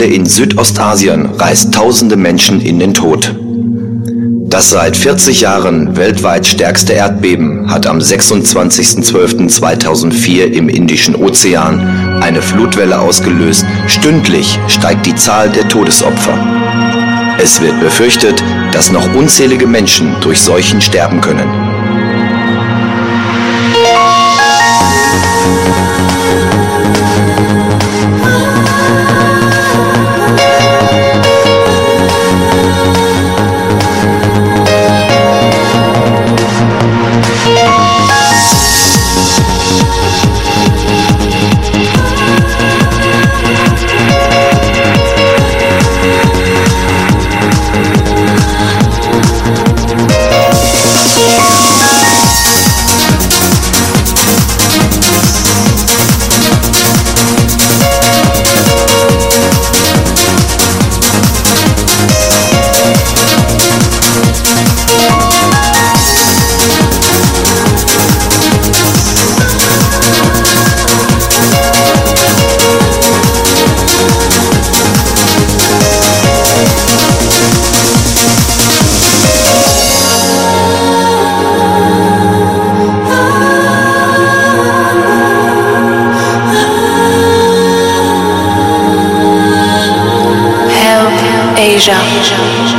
Flutwelle in Südostasien reißt tausende Menschen in den Tod. Das seit 40 Jahren weltweit stärkste Erdbeben hat am 26.12.2004 im Indischen Ozean eine Flutwelle ausgelöst. Stündlich steigt die Zahl der Todesopfer. Es wird befürchtet, dass noch unzählige Menschen durch Seuchen sterben können.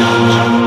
Música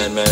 Sandman.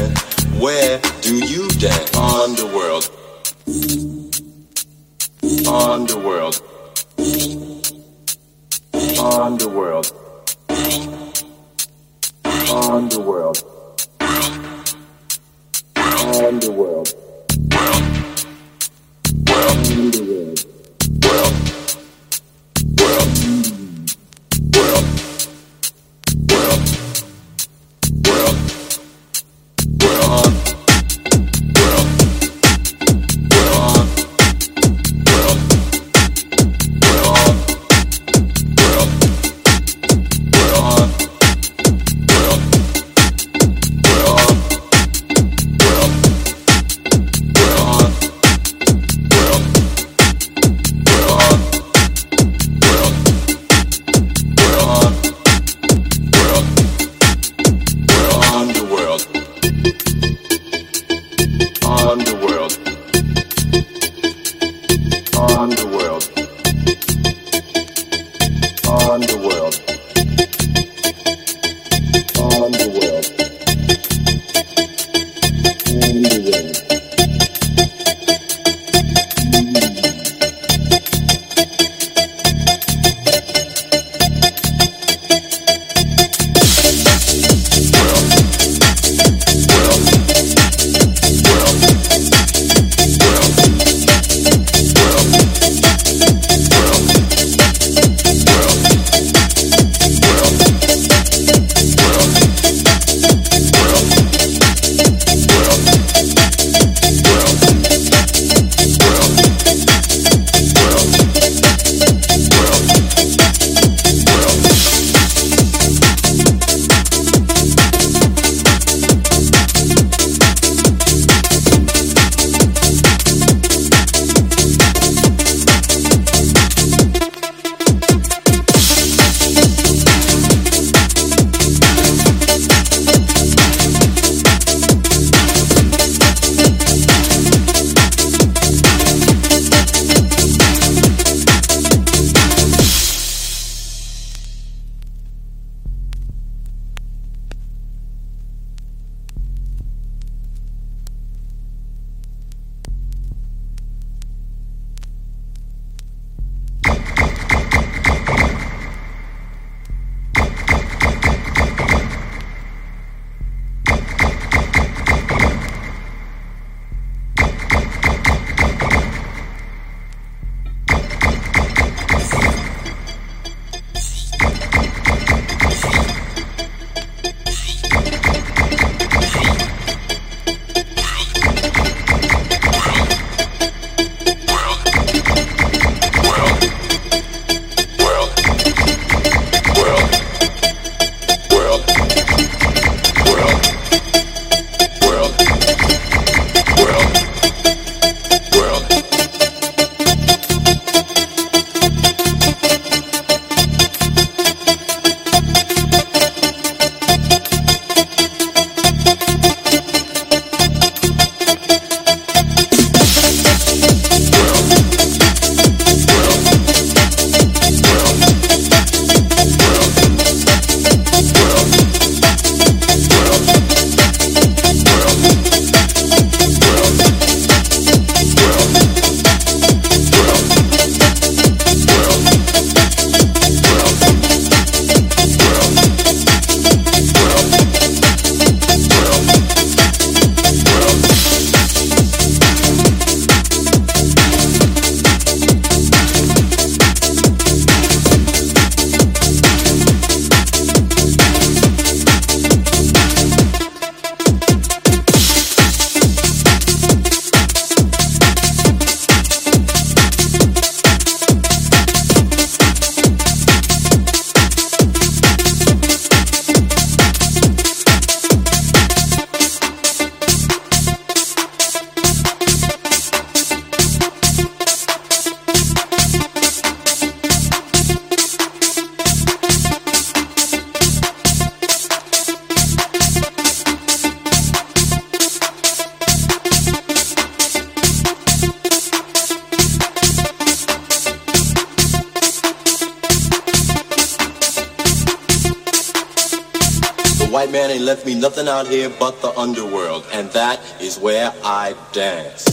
Here but the underworld, and that is where I dance.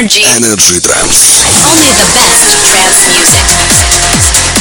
Energy. Energy Trance. Only the best trance music.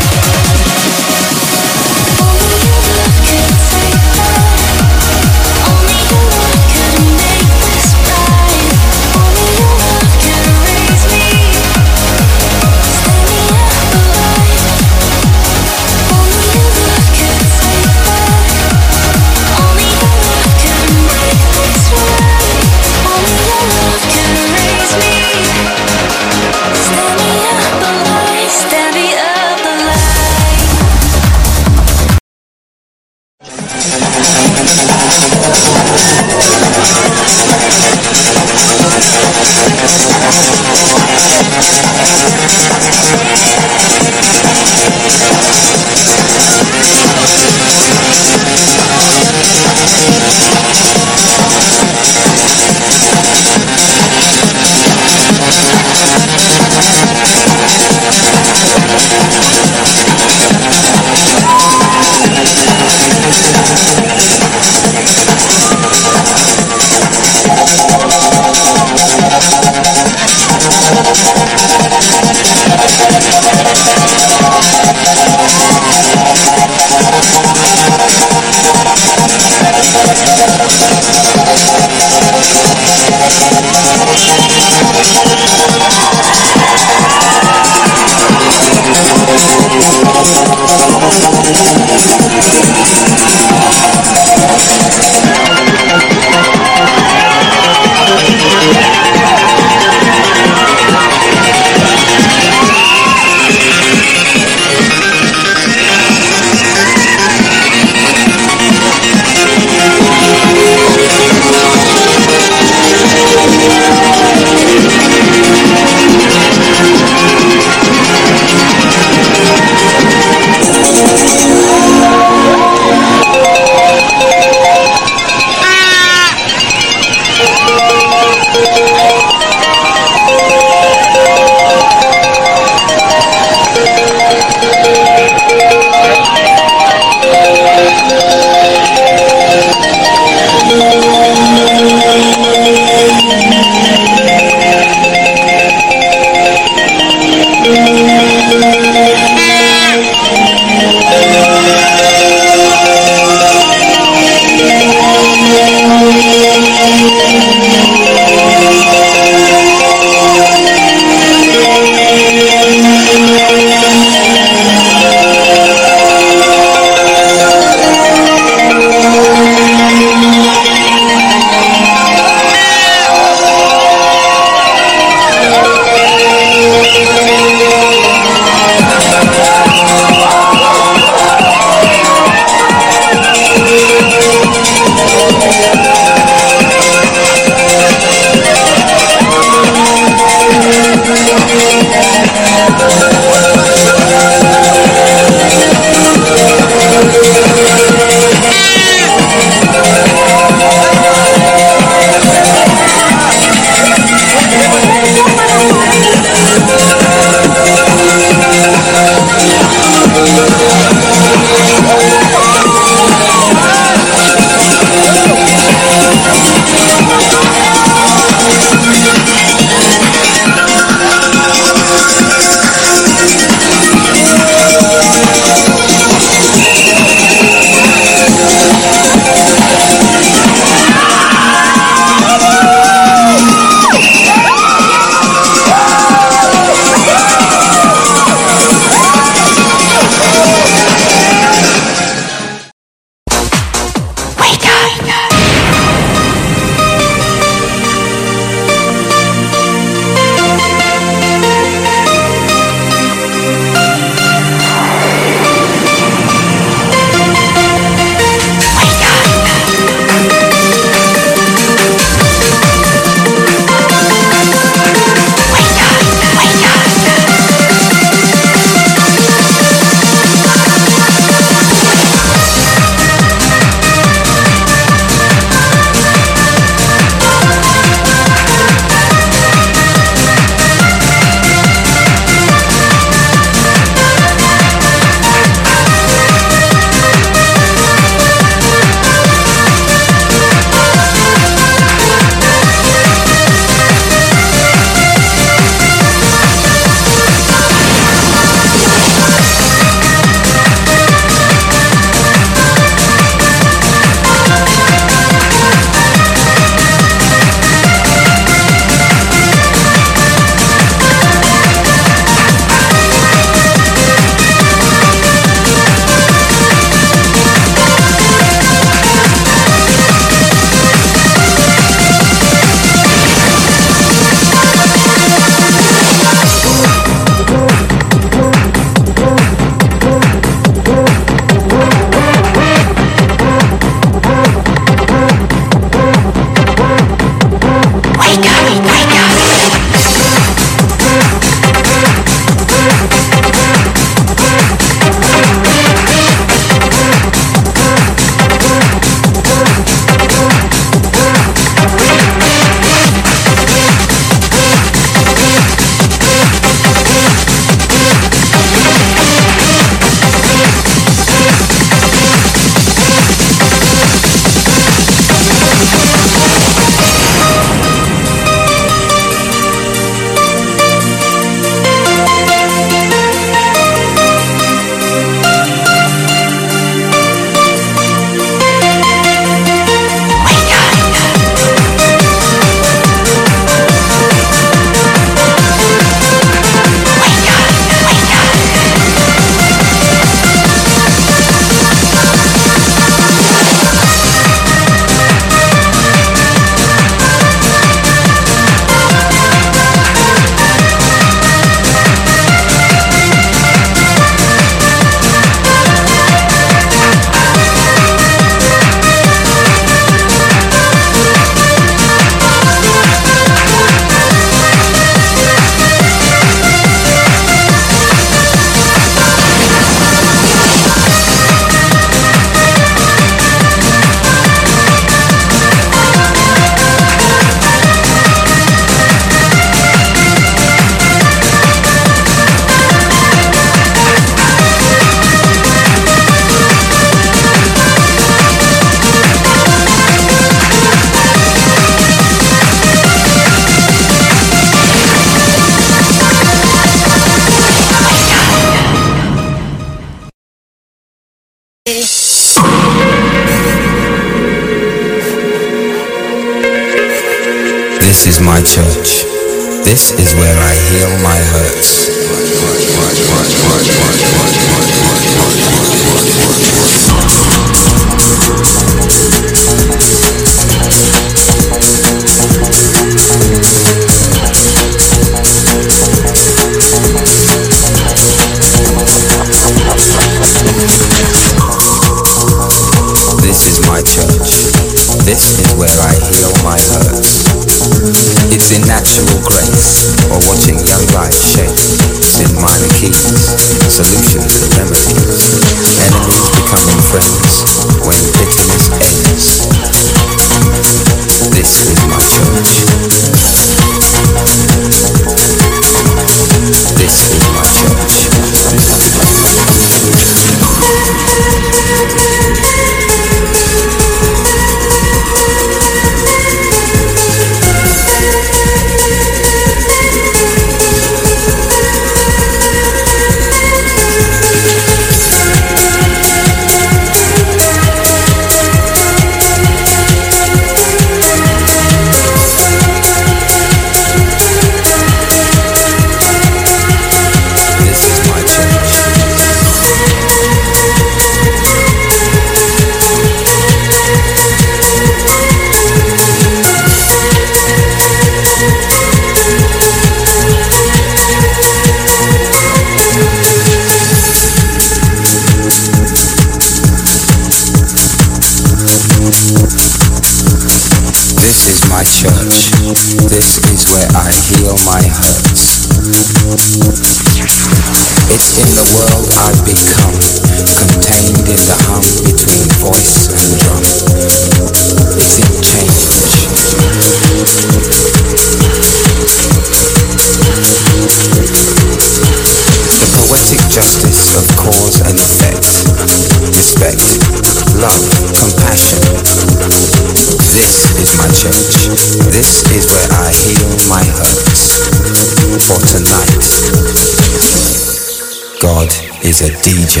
A DJ.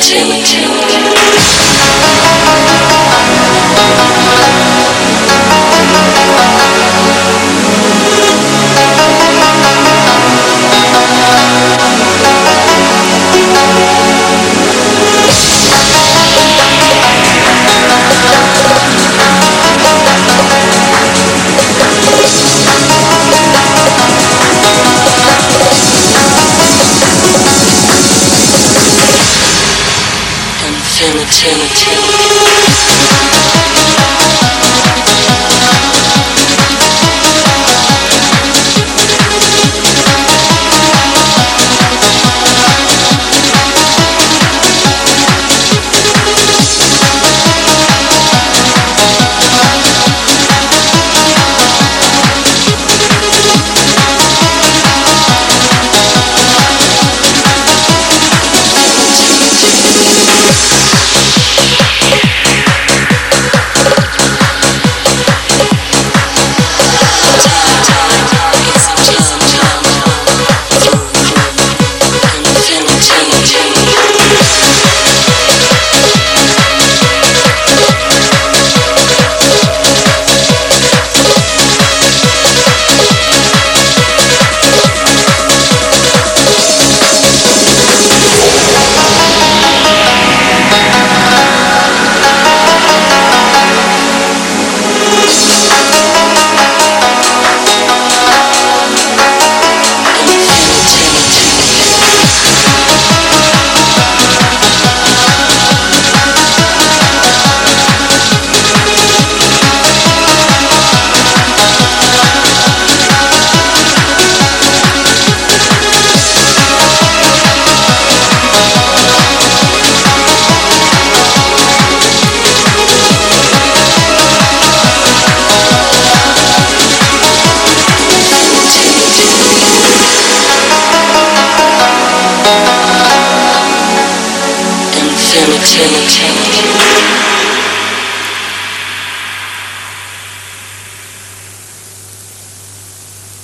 take. opportunity.